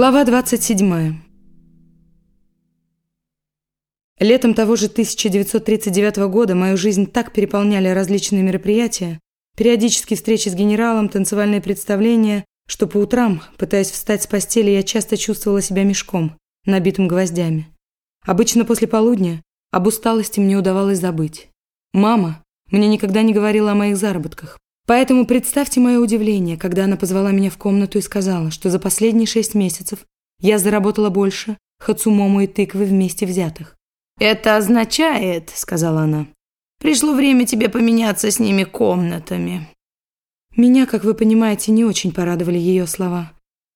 Глава 27. Летом того же 1939 года мою жизнь так переполняли различные мероприятия, периодические встречи с генералом, танцевальные представления, что по утрам, пытаясь встать с постели, я часто чувствовала себя мешком, набитым гвоздями. Обычно после полудня об усталости мне удавалось забыть. Мама мне никогда не говорила о моих заработках, Поэтому представьте мое удивление, когда она позвала меня в комнату и сказала, что за последние шесть месяцев я заработала больше хацумому и тыквы вместе взятых. «Это означает, — сказала она, — пришло время тебе поменяться с ними комнатами». Меня, как вы понимаете, не очень порадовали ее слова.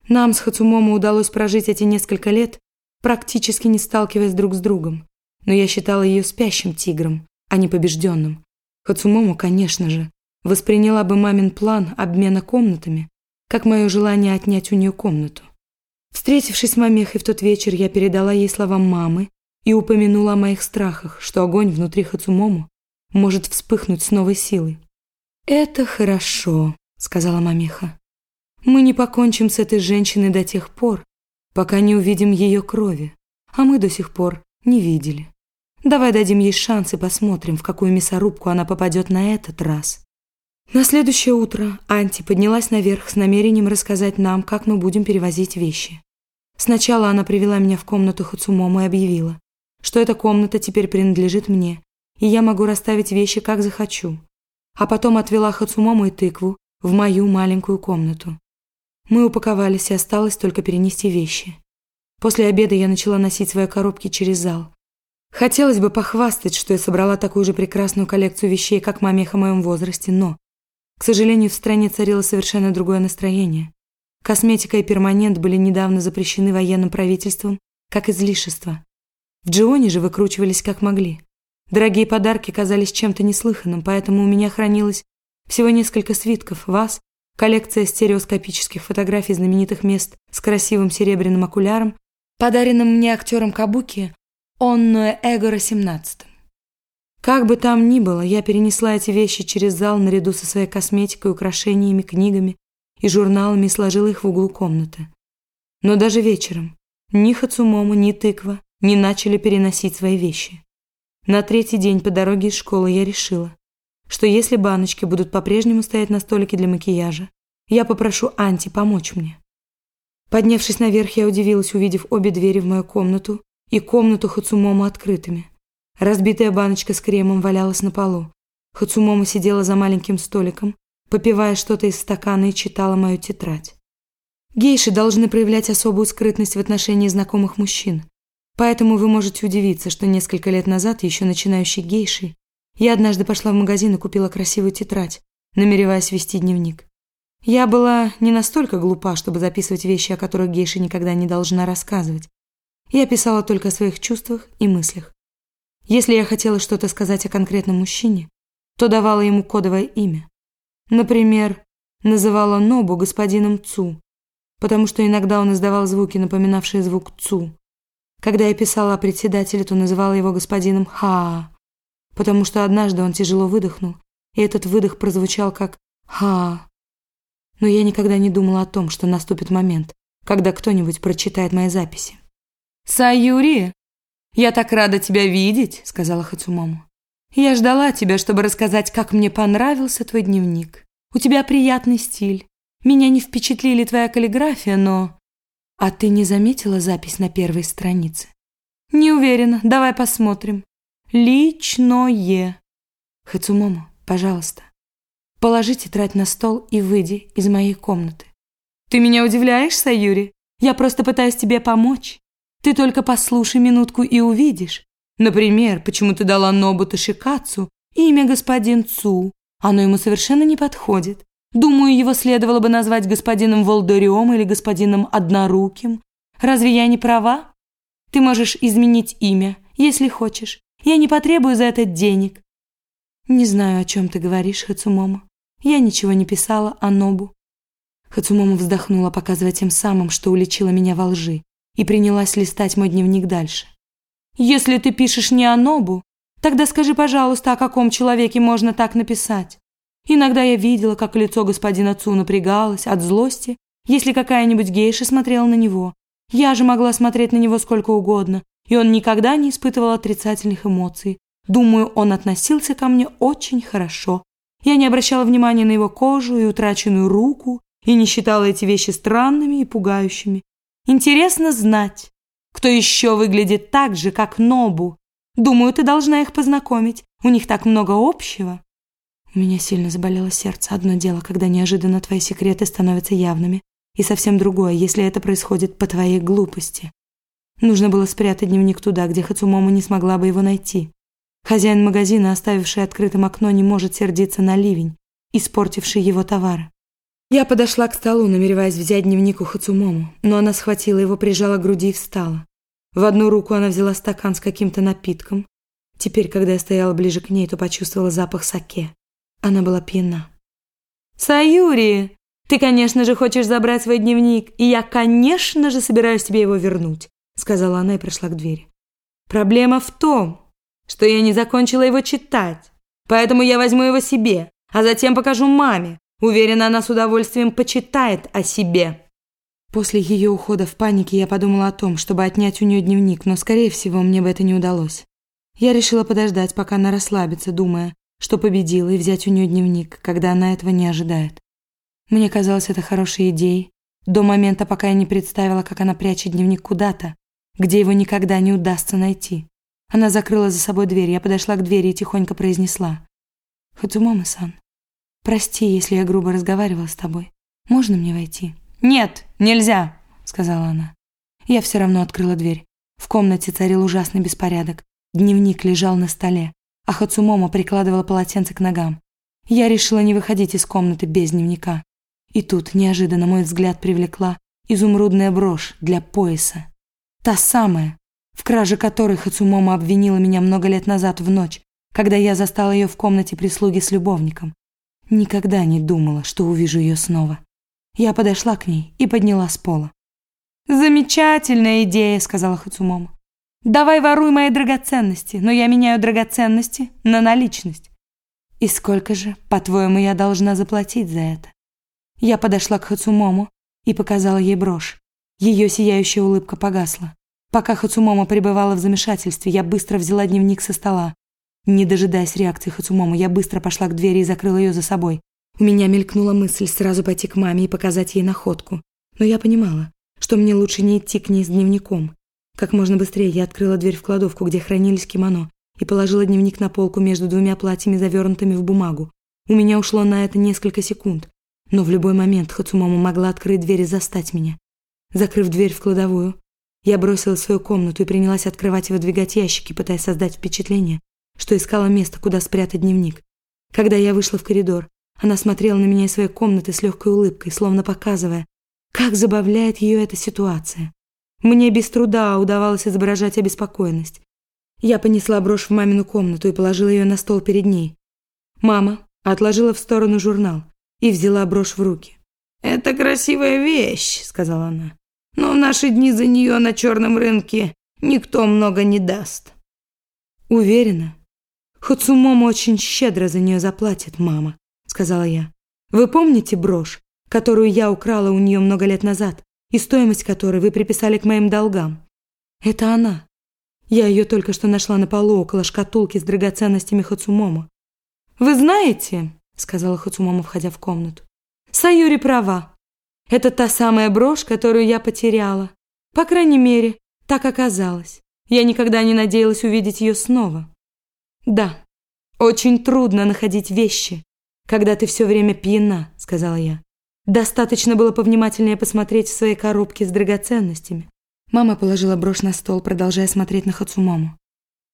Нам с Хацумомо удалось прожить эти несколько лет, практически не сталкиваясь друг с другом. Но я считала ее спящим тигром, а не побежденным. Хацумому, конечно же, восприняла бы мамин план обмена комнатами, как мое желание отнять у нее комнату. Встретившись с мамехой в тот вечер, я передала ей слова мамы и упомянула о моих страхах, что огонь внутри Хацумому может вспыхнуть с новой силой. «Это хорошо», — сказала мамеха. «Мы не покончим с этой женщиной до тех пор, пока не увидим ее крови, а мы до сих пор не видели. Давай дадим ей шанс и посмотрим, в какую мясорубку она попадет на этот раз». На следующее утро Анти поднялась наверх с намерением рассказать нам, как мы будем перевозить вещи. Сначала она привела меня в комнату Хацумому и объявила, что эта комната теперь принадлежит мне, и я могу расставить вещи, как захочу. А потом отвела Хацумому и тыкву в мою маленькую комнату. Мы упаковались, и осталось только перенести вещи. После обеда я начала носить свои коробки через зал. Хотелось бы похвастать, что я собрала такую же прекрасную коллекцию вещей, как мамеха в моем возрасте, но к сожалению, в стране царило совершенно другое настроение. Косметика и перманент были недавно запрещены военным правительством как излишество. В Джионе же выкручивались как могли. Дорогие подарки казались чем-то неслыханным, поэтому у меня хранилось всего несколько свитков, ваз, коллекция стереоскопических фотографий знаменитых мест с красивым серебряным окуляром, подаренным мне актером Кабуки Онно Эгора 17. Как бы там ни было, я перенесла эти вещи через зал наряду со своей косметикой, украшениями, книгами и журналами и сложила их в углу комнаты. Но даже вечером ни Хацумому, ни Тыква не начали переносить свои вещи. На третий день по дороге из школы я решила, что если баночки будут по-прежнему стоять на столике для макияжа, я попрошу Анти помочь мне. Поднявшись наверх, я удивилась, увидев обе двери в мою комнату и комнату Хацумому открытыми. Разбитая баночка с кремом валялась на полу. Хацумомо сидела за маленьким столиком, попивая что-то из стакана и читала мою тетрадь. Гейши должны проявлять особую скрытность в отношении знакомых мужчин. Поэтому вы можете удивиться, что несколько лет назад, еще начинающей гейшей, я однажды пошла в магазин и купила красивую тетрадь, намереваясь вести дневник. Я была не настолько глупа, чтобы записывать вещи, о которых гейша никогда не должна рассказывать. Я писала только о своих чувствах и мыслях. Если я хотела что-то сказать о конкретном мужчине, то давала ему кодовое имя. Например, называла Нобу господином Цу, потому что иногда он издавал звуки, напоминавшие звук Цу. Когда я писала о председателе, то называла его господином Ха, потому что однажды он тяжело выдохнул, и этот выдох прозвучал как Ха. Но я никогда не думала о том, что наступит момент, когда кто-нибудь прочитает мои записи. «Саюри!» «Я так рада тебя видеть», — сказала Хацумому. «Я ждала тебя, чтобы рассказать, как мне понравился твой дневник. У тебя приятный стиль. Меня не впечатлили твоя каллиграфия, но...» «А ты не заметила запись на первой странице?» «Не уверена. Давай посмотрим. Личное». «Хацумому, пожалуйста, положи тетрадь на стол и выйди из моей комнаты». «Ты меня удивляешь, Саюри? Я просто пытаюсь тебе помочь». Ты только послушай минутку и увидишь. Например, почему ты дала Нобу Ташикацу имя господин Цу. Оно ему совершенно не подходит. Думаю, его следовало бы назвать господином Волдырем или господином Одноруким. Разве я не права? Ты можешь изменить имя, если хочешь. Я не потребую за это денег. Не знаю, о чем ты говоришь, Хацумомо. Я ничего не писала о Нобу. Хацумомо вздохнула, показывая тем самым, что уличила меня во лжи и принялась листать мой дневник дальше. «Если ты пишешь не о Нобу, тогда скажи, пожалуйста, о каком человеке можно так написать. Иногда я видела, как лицо господина Цу напрягалось от злости, если какая-нибудь гейша смотрела на него, Я же могла смотреть на него сколько угодно, и он никогда не испытывал отрицательных эмоций. Думаю, он относился ко мне очень хорошо. Я не обращала внимания на его кожу и утраченную руку, и не считала эти вещи странными и пугающими. Интересно знать, кто еще выглядит так же, как Нобу. Думаю, ты должна их познакомить. У них так много общего. У меня сильно заболело сердце. Одно дело, когда неожиданно твои секреты становятся явными, и совсем другое, если это происходит по твоей глупости. Нужно было спрятать дневник туда, где Хацумомо не смогла бы его найти. Хозяин магазина, оставивший открытым окно, не может сердиться на ливень, испортивший его товары. Я подошла к столу, намереваясь взять дневник у Хацумому, но она схватила его, прижала к груди и встала. В одну руку она взяла стакан с каким-то напитком. Теперь, когда я стояла ближе к ней, то почувствовала запах саке. Она была пьяна. «Саюри, ты, конечно же, хочешь забрать свой дневник, и я, конечно же, собираюсь тебе его вернуть сказала она и пришла к двери. Проблема в том, что я не закончила его читать, поэтому я возьму его себе, а затем покажу маме. Уверена, она с удовольствием почитает о себе. После ее ухода в панике я подумала о том, чтобы отнять у нее дневник, но, скорее всего, мне бы это не удалось. Я решила подождать, пока она расслабится, думая, что победила, и взять у нее дневник, когда она этого не ожидает. Мне казалось это хорошей идеей, до момента, пока я не представила, как она прячет дневник куда-то, где его никогда не удастся найти. Она закрыла за собой дверь, я подошла к двери и тихонько произнесла. «Хацумомо-сан, прости, если я грубо разговаривала с тобой. Можно мне войти?» «Нет, нельзя», — сказала она. Я все равно открыла дверь. В комнате царил ужасный беспорядок. Дневник лежал на столе, а Хацумомо прикладывала полотенце к ногам. Я решила не выходить из комнаты без дневника. И тут неожиданно мой взгляд привлекла изумрудная брошь для пояса. Та самая, в краже которой Хацумомо обвинила меня много лет назад в ночь, когда я застала ее в комнате прислуги с любовником. Никогда не думала, что увижу ее снова. Я подошла к ней и подняла с пола. «Замечательная идея», — сказала Хацумомо. «Давай воруй мои драгоценности, но я меняю драгоценности на наличность». «И сколько же, по-твоему, я должна заплатить за это?» Я подошла к Хацумому и показала ей брошь. Ее сияющая улыбка погасла. Пока Хацумомо пребывала в замешательстве, я быстро взяла дневник со стола. Не дожидаясь реакции Хацумомо, я быстро пошла к двери и закрыла ее за собой. У меня мелькнула мысль сразу пойти к маме и показать ей находку. Но я понимала, что мне лучше не идти к ней с дневником. Как можно быстрее я открыла дверь в кладовку, где хранились кимоно, и положила дневник на полку между двумя платьями, завернутыми в бумагу. У меня ушло на это несколько секунд. Но в любой момент Хацумомо могла открыть дверь и застать меня. Закрыв дверь в кладовую, я бросила свою комнату и принялась открывать и выдвигать ящики, пытаясь создать впечатление, что искала место, куда спрятать дневник. Когда я вышла в коридор, она смотрела на меня из своей комнаты с легкой улыбкой, словно показывая, как забавляет ее эта ситуация. Мне без труда удавалось изображать обеспокоенность. Я понесла брошь в мамину комнату и положила ее на стол перед ней. Мама отложила в сторону журнал и взяла брошь в руки. «Это красивая вещь», — сказала она но в наши дни за нее на черном рынке никто много не даст. Уверена, Хацумомо очень щедро за нее заплатит, мама, сказала я. Вы помните брошь, которую я украла у нее много лет назад, и стоимость которой вы приписали к моим долгам? Это она. Я ее только что нашла на полу около шкатулки с драгоценностями Хацумомо. Вы знаете, сказала Хацумомо, входя в комнату. Саюри права. Это та самая брошь, которую я потеряла. По крайней мере, так оказалось. Я никогда не надеялась увидеть ее снова. Да, очень трудно находить вещи, когда ты все время пьяна, сказала я. Достаточно было повнимательнее посмотреть в своей коробке с драгоценностями. Мама положила брошь на стол, продолжая смотреть на Хацумому.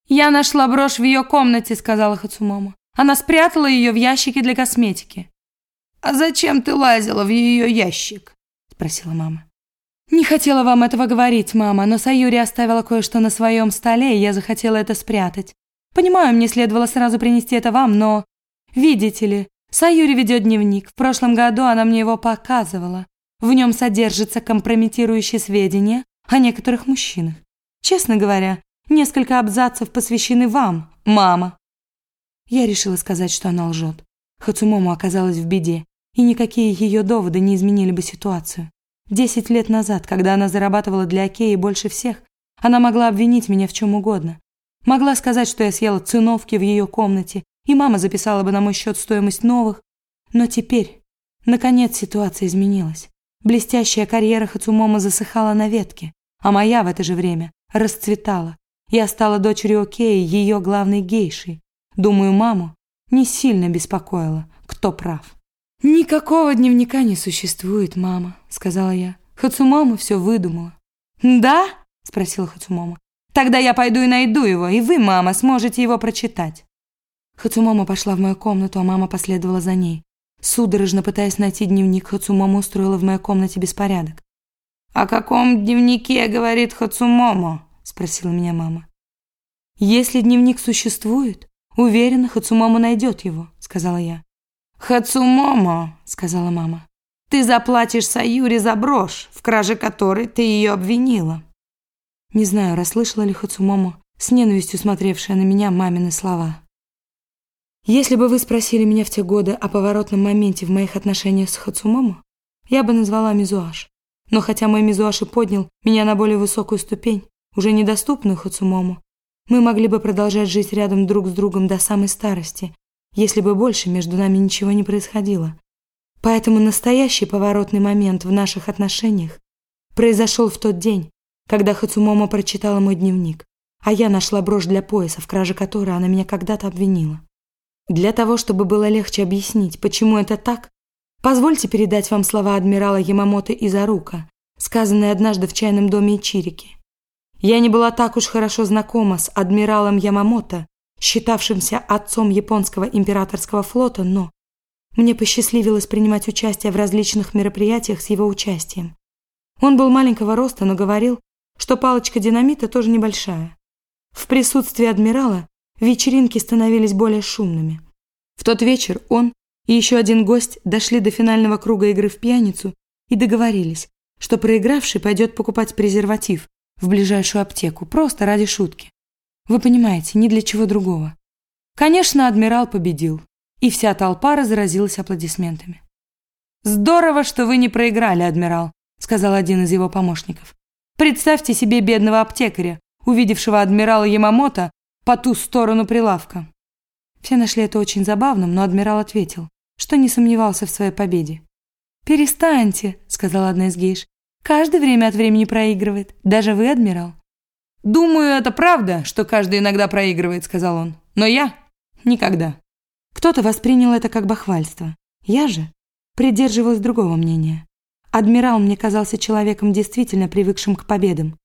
«Я нашла брошь в ее комнате», — сказала Хацумому. «Она спрятала ее в ящике для косметики». «А зачем ты лазила в ее ящик?» – спросила мама. «Не хотела вам этого говорить, мама, но Саюри оставила кое-что на своем столе, и я захотела это спрятать. Понимаю, мне следовало сразу принести это вам, но... Видите ли, Саюри ведет дневник. В прошлом году она мне его показывала. В нем содержатся компрометирующие сведения о некоторых мужчинах. Честно говоря, несколько абзацев посвящены вам, мама». Я решила сказать, что она лжет. Хацумому оказалась в беде, и никакие ее доводы не изменили бы ситуацию. Десять лет назад, когда она зарабатывала для Океи больше всех, она могла обвинить меня в чем угодно. Могла сказать, что я съела циновки в ее комнате, и мама записала бы на мой счет стоимость новых. Но теперь, наконец, ситуация изменилась. Блестящая карьера Хацумомо засыхала на ветке, а моя в это же время расцветала. Я стала дочерью Океи, ее главной гейшей. Думаю, маму не сильно беспокоило, кто прав. «Никакого дневника не существует, мама», — сказала я. Хацумомо все выдумала. «Да?» — спросила Хацумомо. «Тогда я пойду и найду его, и вы, мама, сможете его прочитать». Хацумомо пошла в мою комнату, а мама последовала за ней. Судорожно пытаясь найти дневник, Хацумомо устроила в моей комнате беспорядок. «О каком дневнике говорит Хацумомо?» – спросила меня мама. «Если дневник существует, уверена, Хацумомо найдет его», – сказала я. «Хацумомо», – сказала мама, – «ты заплатишь Саюре за брошь, в краже которой ты ее обвинила». Не знаю, расслышала ли Хацумомо, с ненавистью смотревшая на меня мамины слова. Если бы вы спросили меня в те годы о поворотном моменте в моих отношениях с Хацумомо, я бы назвала Мизуаш. Но хотя мой Мизуаш и поднял меня на более высокую ступень, уже недоступную Хацумому, мы могли бы продолжать жить рядом друг с другом до самой старости, если бы больше между нами ничего не происходило. Поэтому настоящий поворотный момент в наших отношениях произошел в тот день, когда Хацумомо прочитала мой дневник, а я нашла брошь для пояса, в краже которой она меня когда-то обвинила. Для того, чтобы было легче объяснить, почему это так, позвольте передать вам слова адмирала Ямамото Изарука, сказанные однажды в чайном доме Ичирики. Я не была так уж хорошо знакома с адмиралом Ямамото, считавшимся отцом японского императорского флота, но мне посчастливилось принимать участие в различных мероприятиях с его участием. Он был маленького роста, но говорил, что палочка динамита тоже небольшая. В присутствии адмирала вечеринки становились более шумными. В тот вечер он и еще один гость дошли до финального круга игры в пьяницу и договорились, что проигравший пойдет покупать презерватив в ближайшую аптеку, просто ради шутки. Вы понимаете, ни для чего другого. Конечно, адмирал победил, и вся толпа разразилась аплодисментами. «Здорово, что вы не проиграли, адмирал», сказал один из его помощников. «Представьте себе бедного аптекаря, увидевшего адмирала Ямамото по ту сторону прилавка. Все нашли это очень забавным, но адмирал ответил, что не сомневался в своей победе. «Перестаньте», — сказала одна из гейш. «Каждый время от времени проигрывает. Даже вы, адмирал». «Думаю, это правда, что каждый иногда проигрывает», — сказал он. «Но я никогда». Кто-то воспринял это как бахвальство. Я же придерживалась другого мнения. Адмирал мне казался человеком, действительно привыкшим к победам.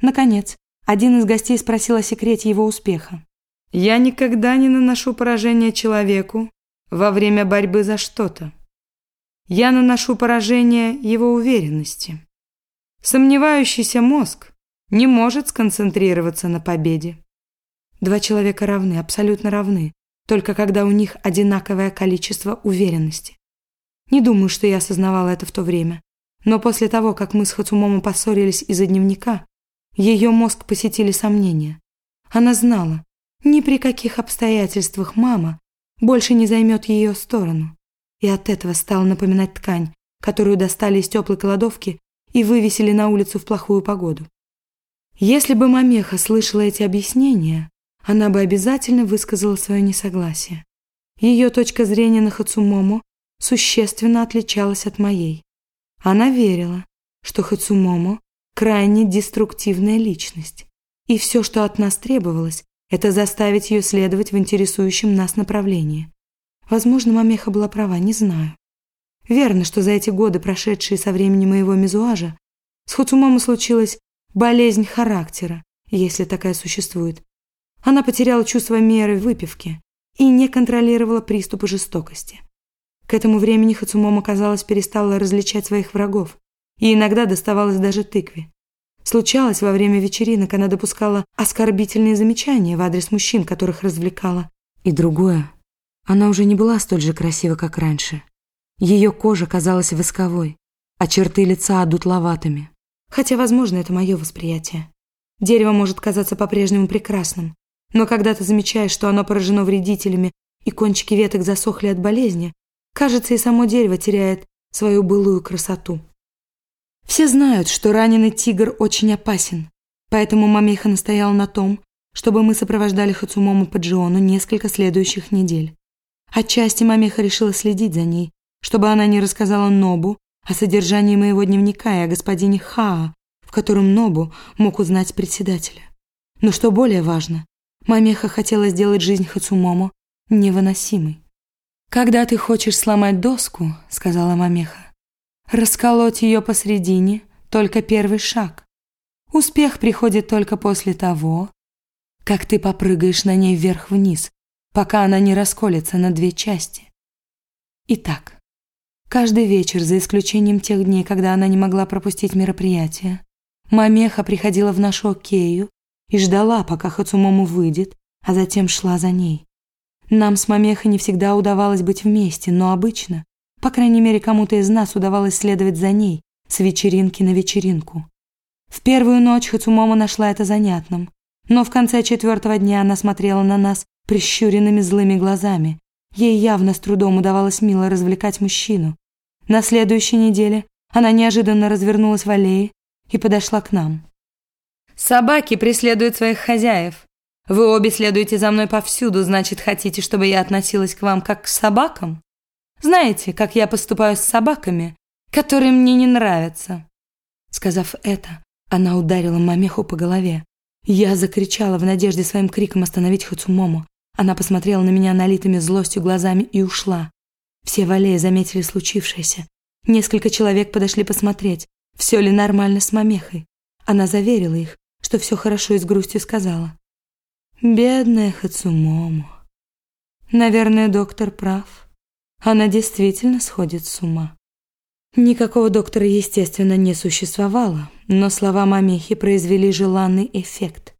Наконец, один из гостей спросил о секрете его успеха. «Я никогда не наношу поражение человеку во время борьбы за что-то. Я наношу поражение его уверенности. Сомневающийся мозг не может сконцентрироваться на победе. Два человека равны, абсолютно равны, только когда у них одинаковое количество уверенности. Не думаю, что я осознавала это в то время, но после того, как мы с Хацумомо поссорились из-за дневника, ее мозг посетили сомнения. Она знала, ни при каких обстоятельствах мама больше не займет ее сторону. И от этого стала напоминать ткань, которую достали из теплой кладовки и вывесили на улицу в плохую погоду. Если бы Мамеха слышала эти объяснения, она бы обязательно высказала свое несогласие. Ее точка зрения на Хацумомо существенно отличалась от моей. Она верила, что Хацумомо крайне деструктивная личность. И все, что от нас требовалось, это заставить ее следовать в интересующем нас направлении. Возможно, Мамеха была права, не знаю. Верно, что за эти годы, прошедшие со времени моего мизуажа, с Хуцумомо случилась болезнь характера, если такая существует. Она потеряла чувство меры в выпивке и не контролировала приступы жестокости. К этому времени Хацумомо, казалось, перестала различать своих врагов и иногда доставалось даже тыкве. Случалось, во время вечеринок она допускала оскорбительные замечания в адрес мужчин, которых развлекала. И другое. Она уже не была столь же красива, как раньше. Ее кожа казалась восковой, а черты лица одутловатыми. Хотя, возможно, это мое восприятие. Дерево может казаться по-прежнему прекрасным, но когда ты замечаешь, что оно поражено вредителями и кончики веток засохли от болезни, кажется, и само дерево теряет свою былую красоту. Все знают, что раненый тигр очень опасен, поэтому Мамеха настояла на том, чтобы мы сопровождали Хацумому по Джиону несколько следующих недель. Отчасти Мамеха решила следить за ней, чтобы она не рассказала Нобу о содержании моего дневника и о господине Хаа, в котором Нобу мог узнать председателя. Но что более важно, Мамеха хотела сделать жизнь Хацумому невыносимой. «Когда ты хочешь сломать доску, — сказала Мамеха, — расколоть ее посредине — только первый шаг. Успех приходит только после того, как ты попрыгаешь на ней вверх-вниз, пока она не расколется на две части. Итак, каждый вечер, за исключением тех дней, когда она не могла пропустить мероприятие, Мамеха приходила в нашу Окею и ждала, пока Хацумому выйдет, а затем шла за ней. Нам с Мамехой не всегда удавалось быть вместе, но обычно, по крайней мере, кому-то из нас удавалось следовать за ней с вечеринки на вечеринку. В первую ночь Хацумомо нашла это занятным, но в конце четвертого дня она смотрела на нас прищуренными злыми глазами. Ей явно с трудом удавалось мило развлекать мужчину. На следующей неделе она неожиданно развернулась в аллее и подошла к нам. «Собаки преследуют своих хозяев. Вы обе следуете за мной повсюду, значит, хотите, чтобы я относилась к вам как к собакам? Знаете, как я поступаю с собаками, которые мне не нравятся?» Сказав это, она ударила Мамеху по голове. Я закричала в надежде своим криком остановить Хацумому. Она посмотрела на меня налитыми злостью глазами и ушла. Все в аллее заметили случившееся. Несколько человек подошли посмотреть, все ли нормально с Мамехой. Она заверила их, что все хорошо и с грустью сказала. Бедная Хацумому. Наверное, доктор прав. Она действительно сходит с ума. Никакого доктора, естественно, не существовало, но слова Мамехи произвели желанный эффект.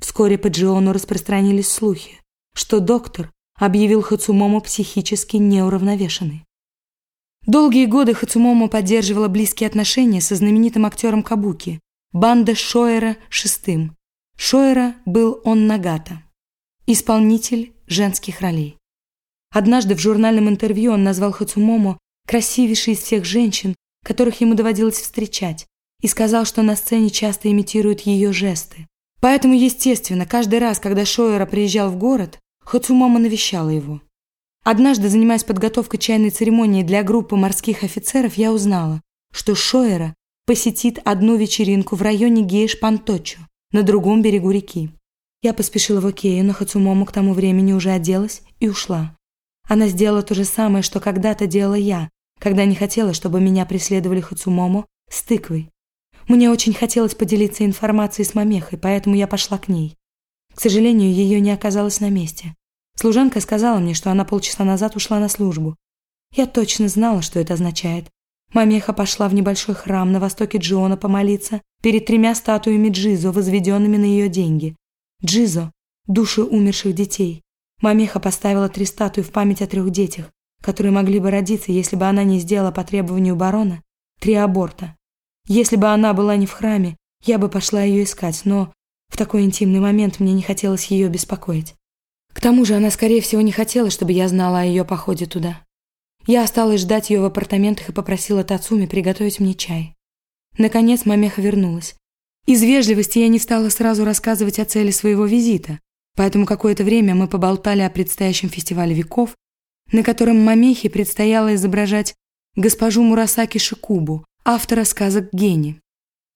Вскоре по Джиону распространились слухи, что доктор объявил Хацумому психически неуравновешенной. Долгие годы Хацумому поддерживала близкие отношения со знаменитым актером Кабуки, банда Шоэра шестым. Шоэра был он Нагата, исполнитель женских ролей. Однажды в журнальном интервью он назвал Хацумому красивейшей из всех женщин, которых ему доводилось встречать, и сказал, что на сцене часто имитируют ее жесты. Поэтому, естественно, каждый раз, когда Шоэра приезжал в город, Хацумомо навещала его. Однажды, занимаясь подготовкой чайной церемонии для группы морских офицеров, я узнала, что Шоэра посетит одну вечеринку в районе Гейш-Панточо, на другом берегу реки. Я поспешила в Окею, но Хацумому к тому времени уже оделась и ушла. Она сделала то же самое, что когда-то делала я, когда не хотела, чтобы меня преследовали Хацумому с тыквой. Мне очень хотелось поделиться информацией с Мамехой, поэтому я пошла к ней. К сожалению, ее не оказалось на месте. Служанка сказала мне, что она полчаса назад ушла на службу. Я точно знала, что это означает. Мамеха пошла в небольшой храм на востоке Джиона помолиться перед тремя статуями Джизо, возведенными на ее деньги. Джизо – души умерших детей. Мамеха поставила три статуи в память о трех детях, которые могли бы родиться, если бы она не сделала по требованию барона три аборта. Если бы она была не в храме, я бы пошла ее искать, но в такой интимный момент мне не хотелось ее беспокоить. К тому же она, скорее всего, не хотела, чтобы я знала о ее походе туда. Я осталась ждать ее в апартаментах и попросила Тацуми приготовить мне чай. Наконец Мамеха вернулась. Из вежливости я не стала сразу рассказывать о цели своего визита, поэтому какое-то время мы поболтали о предстоящем фестивале веков на котором Мамехе предстояло изображать госпожу Мурасаки Шикубу, автора сказок Гени.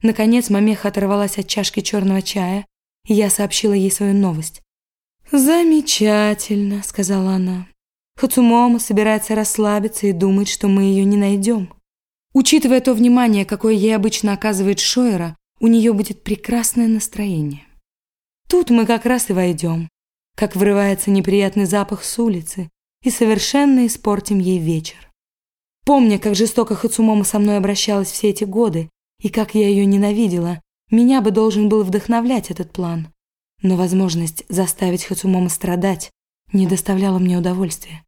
Наконец Мамеха оторвалась от чашки черного чая, и я сообщила ей свою новость. «Замечательно», — сказала она. Хацумомо собирается расслабиться и думает, что мы ее не найдем. Учитывая то внимание, какое ей обычно оказывает Шойера, у нее будет прекрасное настроение. Тут мы как раз и войдем, как врывается неприятный запах с улицы, и совершенно испортим ей вечер. Помня, как жестоко Хацумомо со мной обращалась все эти годы и как я ее ненавидела, меня бы должен был вдохновлять этот план. Но возможность заставить Хацумомо страдать не доставляла мне удовольствия.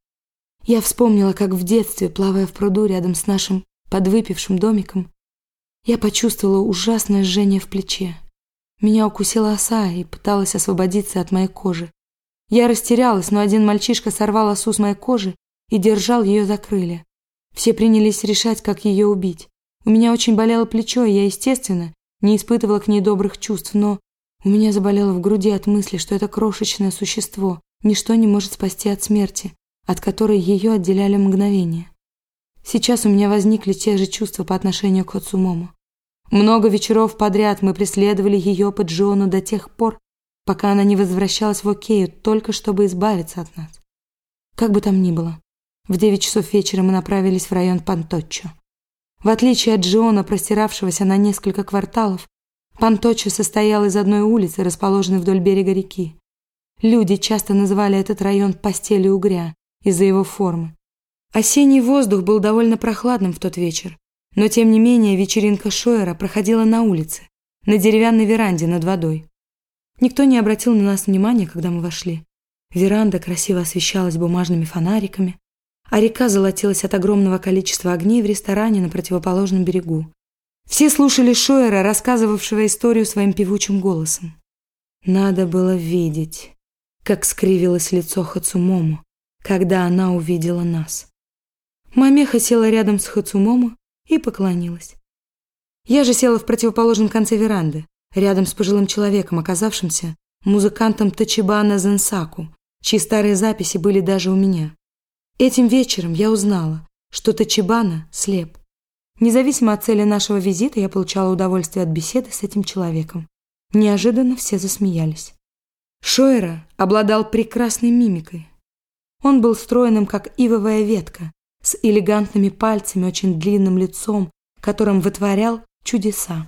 Я вспомнила, как в детстве, плавая в пруду рядом с нашим подвыпившим домиком, я почувствовала ужасное жжение в плече. Меня укусила оса и пыталась освободиться от моей кожи. Я растерялась, но один мальчишка сорвал осу с моей кожи и держал ее за крылья. Все принялись решать, как ее убить. У меня очень болело плечо, и я, естественно, не испытывала к ней добрых чувств, но у меня заболело в груди от мысли, что это крошечное существо ничто не может спасти от смерти, от которой ее отделяли мгновения. Сейчас у меня возникли те же чувства по отношению к Хацумому. Много вечеров подряд мы преследовали ее по Джону до тех пор, пока она не возвращалась в Окею, только чтобы избавиться от нас. Как бы там ни было, в девять часов вечера мы направились в район Панточчо. В отличие от Джиона, простиравшегося на несколько кварталов, Панточчо состоял из одной улицы, расположенной вдоль берега реки. Люди часто называли этот район «постелью угря» из-за его формы. Осенний воздух был довольно прохладным в тот вечер, но тем не менее вечеринка Шойера проходила на улице, на деревянной веранде над водой. Никто не обратил на нас внимания, когда мы вошли. Веранда красиво освещалась бумажными фонариками, а река золотилась от огромного количества огней в ресторане на противоположном берегу. Все слушали Шойера, рассказывавшего историю своим певучим голосом. Надо было видеть, как скривилось лицо Хацумому, когда она увидела нас. Мамеха села рядом с Хацумому и поклонилась. Я же села в противоположном конце веранды, рядом с пожилым человеком, оказавшимся музыкантом Тачибана Зенсаку, чьи старые записи были даже у меня. Этим вечером я узнала, что Тачибана слеп. Независимо от цели нашего визита, я получала удовольствие от беседы с этим человеком. Неожиданно все засмеялись. Шойера обладал прекрасной мимикой. Он был стройным, как ивовая ветка, с элегантными пальцами, очень длинным лицом, которым вытворял чудеса.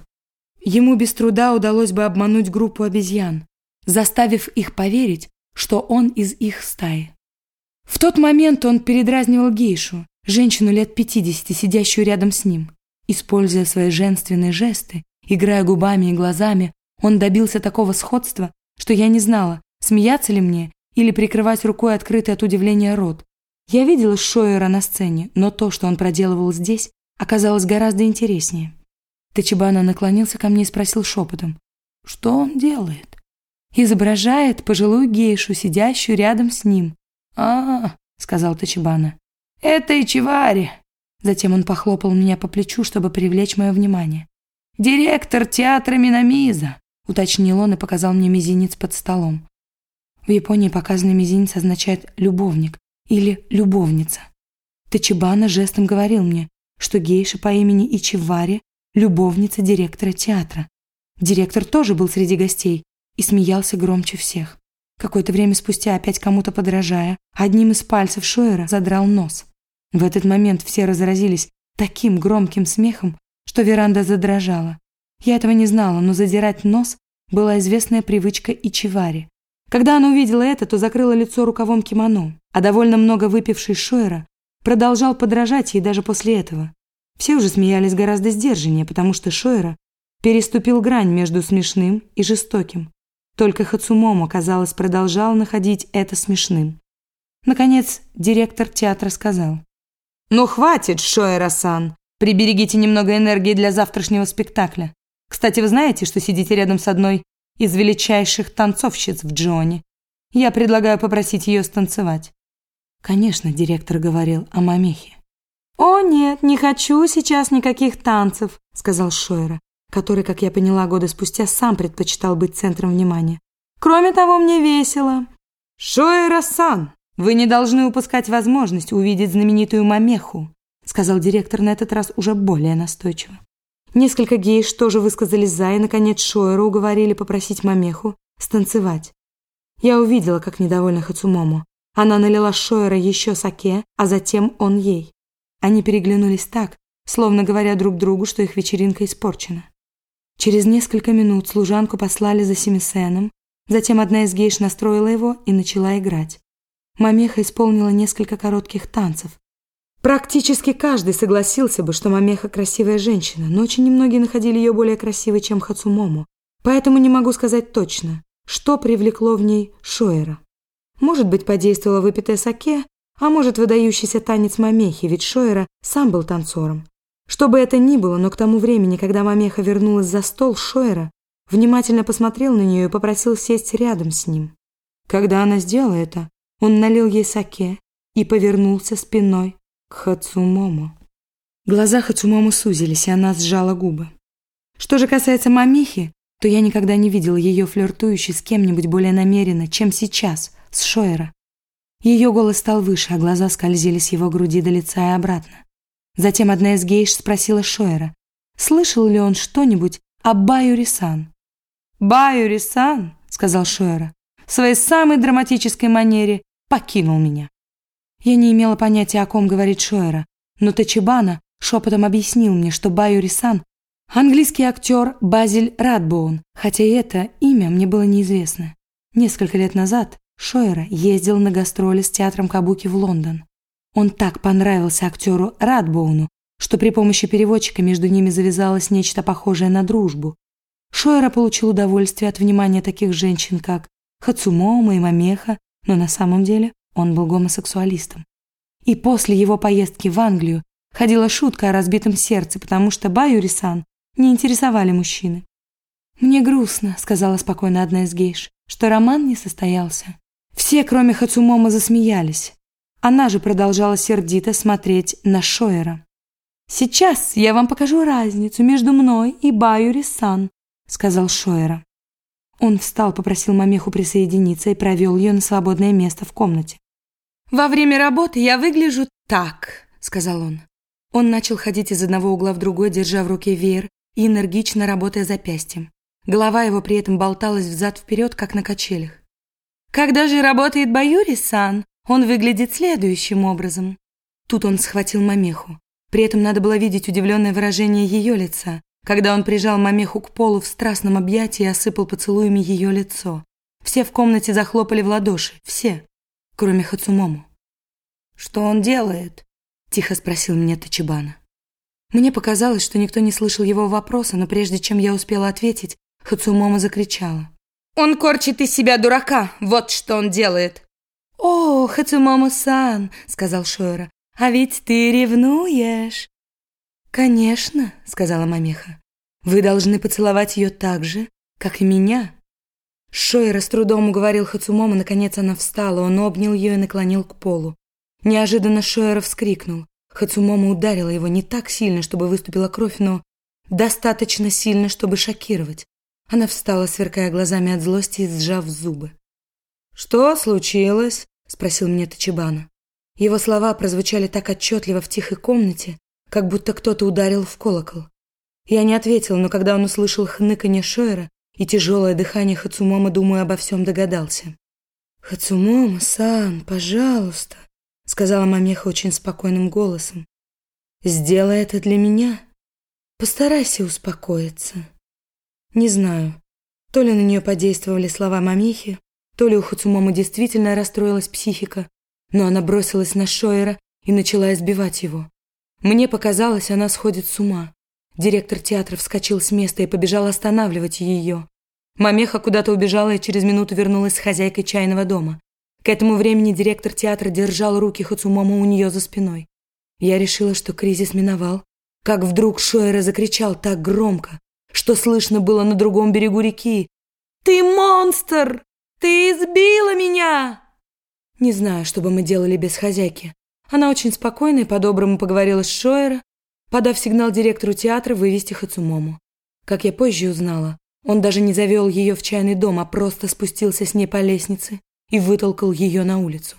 Ему без труда удалось бы обмануть группу обезьян, заставив их поверить, что он из их стаи. В тот момент он передразнивал гейшу, женщину лет пятидесяти, сидящую рядом с ним. Используя свои женственные жесты, играя губами и глазами, он добился такого сходства, что я не знала, смеяться ли мне или прикрывать рукой открытый от удивления рот. Я видела Шойера на сцене, но то, что он проделывал здесь, оказалось гораздо интереснее. Тачибана наклонился ко мне и спросил шепотом, что он делает. Изображает пожилую гейшу, сидящую рядом с ним. «А, — сказал Тачибана, — это Ичивари». Затем он похлопал меня по плечу, чтобы привлечь мое внимание. «Директор театра Минамиза», — уточнил он и показал мне мизинец под столом. В Японии показанный мизинец означает «любовник» или «любовница». Тачибана жестом говорил мне, что гейша по имени Ичивари – любовница директора театра. Директор тоже был среди гостей и смеялся громче всех. Какое-то время спустя, опять кому-то подражая, одним из пальцев Шойера задрал нос. В этот момент все разразились таким громким смехом, что веранда задрожала. Я этого не знала, но задирать нос была известная привычка Ичивари. Когда она увидела это, то закрыла лицо рукавом кимоно, а довольно много выпивший Шойера продолжал подражать ей даже после этого. Все уже смеялись гораздо сдержаннее, потому что Шойера переступил грань между смешным и жестоким. Только Хацумомо, казалось, продолжал находить это смешным. Наконец, директор театра сказал. «Ну хватит, Шоэра-сан. Приберегите немного энергии для завтрашнего спектакля. Кстати, вы знаете, что сидите рядом с одной из величайших танцовщиц в Джоне? Я предлагаю попросить ее станцевать». Конечно, директор говорил о мамехе. «О, нет, не хочу сейчас никаких танцев», — сказал Шойера который, как я поняла годы спустя, сам предпочитал быть центром внимания. Кроме того, мне весело. Шоэра-сан, вы не должны упускать возможность увидеть знаменитую мамеху, сказал директор на этот раз уже более настойчиво. Несколько гейш тоже высказались за, и, наконец, Шоэра уговорили попросить мамеху станцевать. Я увидела, как недовольна Хацумому. Она налила Шоэра еще саке, а затем он ей. Они переглянулись так, словно говоря друг другу, что их вечеринка испорчена. Через несколько минут служанку послали за Семисеном, затем одна из гейш настроила его и начала играть. Мамеха исполнила несколько коротких танцев. Практически каждый согласился бы, что Мамеха красивая женщина, но очень немногие находили ее более красивой, чем Хацумому. Поэтому не могу сказать точно, что привлекло в ней Шоэра. Может быть, подействовало выпитое саке, а может, выдающийся танец Мамехи, ведь Шоэра сам был танцором. Что бы это ни было, но к тому времени, когда Мамеха вернулась за стол Шойера, внимательно посмотрел на нее и попросил сесть рядом с ним. Когда она сделала это, он налил ей саке и повернулся спиной к Хацумому. Глаза Хацумому сузились, и она сжала губы. Что же касается Мамихи, то я никогда не видел ее флиртующей с кем-нибудь более намеренно, чем сейчас, с Шойера. Ее голос стал выше, а глаза скользили с его груди до лица и обратно. Затем одна из гейш спросила Шойера, слышал ли он что-нибудь о Баюри-сан. «Баюри-сан», — сказал Шойера, в своей самой драматической манере покинул меня. Я не имела понятия, о ком говорит Шойера, но Тачибана шепотом объяснил мне, что Баюри-сан – английский актер Базиль Радбоун, хотя и это имя мне было неизвестно. Несколько лет назад Шойера ездил на гастроли с театром Кабуки в Лондон. Он так понравился актеру Радбоуну, что при помощи переводчика между ними завязалось нечто похожее на дружбу. Шойера получил удовольствие от внимания таких женщин, как Хацумома и Мамеха, но на самом деле он был гомосексуалистом. И после его поездки в Англию ходила шутка о разбитом сердце, потому что Баюри-сан не интересовали мужчины. «Мне грустно», — сказала спокойно одна из гейш, что роман не состоялся. Все, кроме Хацумома, засмеялись. Она же продолжала сердито смотреть на Шоера. «Сейчас я вам покажу разницу между мной и Баюри-сан», — сказал Шоера. Он встал, попросил Мамеху присоединиться и провел ее на свободное место в комнате. «Во время работы я выгляжу так», — сказал он. Он начал ходить из одного угла в другой, держа в руке веер и энергично работая запястьем. Голова его при этом болталась взад-вперед, как на качелях. Когда же работает Баюри-сан, он выглядит следующим образом. Тут он схватил Мамеху. При этом надо было видеть удивленное выражение ее лица, когда он прижал Мамеху к полу в страстном объятии и осыпал поцелуями ее лицо. Все в комнате захлопали в ладоши, все, кроме Хацумому. «Что он делает?» – тихо спросил меня Тачибана. Мне показалось, что никто не слышал его вопроса, но прежде чем я успела ответить, Хацумомо закричала. «Он корчит из себя дурака, вот что он делает!» «О, Хацумомо-сан!» – сказал Шойра. «А ведь ты ревнуешь!» «Конечно», — сказала Мамеха. «Вы должны поцеловать ее так же, как и меня». Шойра с трудом уговорил Хацумомо, наконец она встала, он обнял ее и наклонил к полу. Неожиданно Шойра вскрикнул. Хацумомо ударила его не так сильно, чтобы выступила кровь, но достаточно сильно, чтобы шокировать. Она встала, сверкая глазами от злости и сжав зубы. «Что случилось?» – спросил меня Тачибана. Его слова прозвучали так отчетливо в тихой комнате, как будто кто-то ударил в колокол. Я не ответил, но когда он услышал хныканье Шойера и тяжелое дыхание Хацумома, думаю, обо всем догадался. «Хацумома-сан, пожалуйста», — сказала Мамеха очень спокойным голосом. «Сделай это для меня. Постарайся успокоиться». Не знаю, то ли на нее подействовали слова Мамехи, то ли у Хацумома действительно расстроилась психика, но она бросилась на Шойера и начала избивать его. Мне показалось, она сходит с ума. Директор театра вскочил с места и побежал останавливать ее. Мамеха куда-то убежала и через минуту вернулась с хозяйкой чайного дома. К этому времени директор театра держал руки Хацумому у нее за спиной. Я решила, что кризис миновал, как вдруг Шойера закричал так громко, что слышно было на другом берегу реки. «Ты монстр! Ты избила меня!» Не знаю, что бы мы делали без хозяйки. Она очень спокойно и по-доброму поговорила с Шойера, подав сигнал директору театра вывести Хацумому. Как я позже узнала, он даже не завел ее в чайный дом, а просто спустился с ней по лестнице и вытолкал ее на улицу.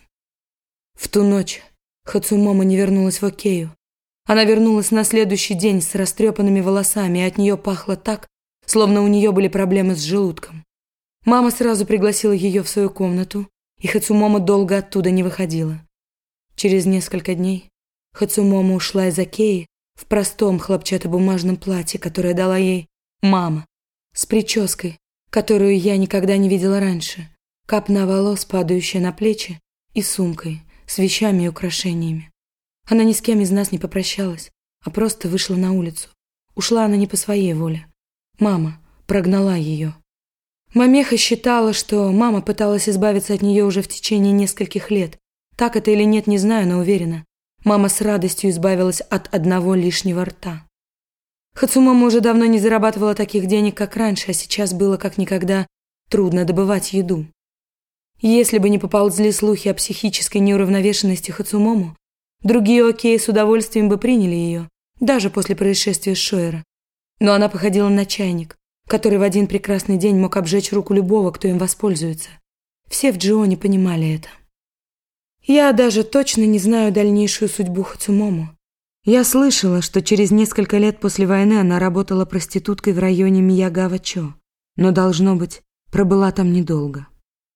В ту ночь Хацумома не вернулась в Окею. Она вернулась на следующий день с растрепанными волосами, и от нее пахло так, словно у нее были проблемы с желудком. Мама сразу пригласила ее в свою комнату, и Хацумома долго оттуда не выходила. Через несколько дней Хацумомо ушла из Акеи в простом хлопчатобумажном платье, которое дала ей мама, с прической, которую я никогда не видела раньше, капна волос, падающая на плечи, и сумкой с вещами и украшениями. Она ни с кем из нас не попрощалась, а просто вышла на улицу. Ушла она не по своей воле. Мама прогнала ее. Мамеха считала, что мама пыталась избавиться от нее уже в течение нескольких лет, так это или нет, не знаю, но уверена. Мама с радостью избавилась от одного лишнего рта. Хацумама уже давно не зарабатывала таких денег, как раньше, а сейчас было как никогда трудно добывать еду. Если бы не поползли слухи о психической неуравновешенности Хацумому, другие окей с удовольствием бы приняли ее, даже после происшествия с Шойера. Но она походила на чайник, который в один прекрасный день мог обжечь руку любого, кто им воспользуется. Все в Джионе понимали это. Я даже точно не знаю дальнейшую судьбу Хацумому. Я слышала, что через несколько лет после войны она работала проституткой в районе Миягава-Чо, но, должно быть, пробыла там недолго.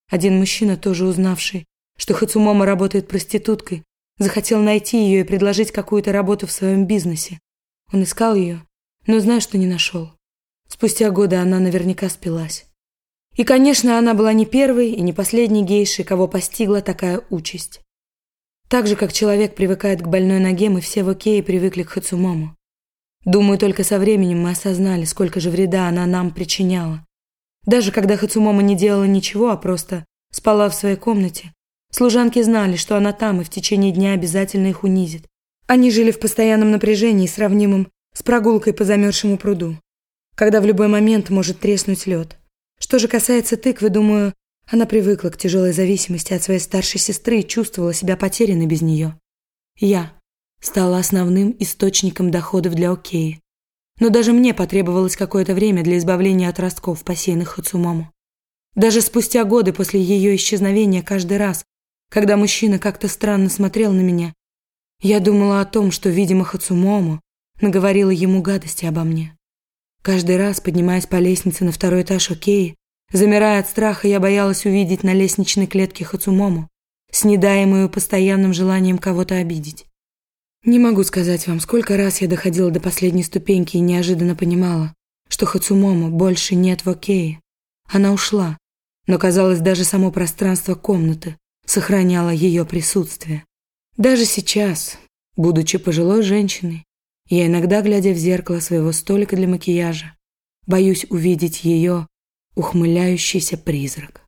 Один мужчина, тоже узнавший, что Хацумомо работает проституткой, захотел найти ее и предложить какую-то работу в своем бизнесе. Он искал ее, но знаю, что не нашел. Спустя годы она наверняка спилась. И, конечно, она была не первой и не последней гейшей, кого постигла такая участь. Так же, как человек привыкает к больной ноге, мы все в окее привыкли к Хацумому. Думаю, только со временем мы осознали, сколько же вреда она нам причиняла. Даже когда Хацумома не делала ничего, а просто спала в своей комнате, служанки знали, что она там и в течение дня обязательно их унизит. Они жили в постоянном напряжении, сравнимом с прогулкой по замерзшему пруду, когда в любой момент может треснуть лед. Что же касается тыквы, думаю, она привыкла к тяжелой зависимости от своей старшей сестры и чувствовала себя потерянной без нее. Я стала основным источником доходов для Океи. Но даже мне потребовалось какое-то время для избавления от ростков, посеянных Хацумому. Даже спустя годы после ее исчезновения каждый раз, когда мужчина как-то странно смотрел на меня, я думала о том, что, видимо, Хацумому наговорила ему гадости обо мне. Каждый раз, поднимаясь по лестнице на второй этаж Океи, замирая от страха, я боялась увидеть на лестничной клетке Хацумому, снедаемую постоянным желанием кого-то обидеть. Не могу сказать вам, сколько раз я доходила до последней ступеньки и неожиданно понимала, что Хацумому больше нет в Окее. Она ушла, но, казалось, даже само пространство комнаты сохраняло ее присутствие. Даже сейчас, будучи пожилой женщиной, я иногда, глядя в зеркало своего столика для макияжа, боюсь увидеть ее ухмыляющийся призрак.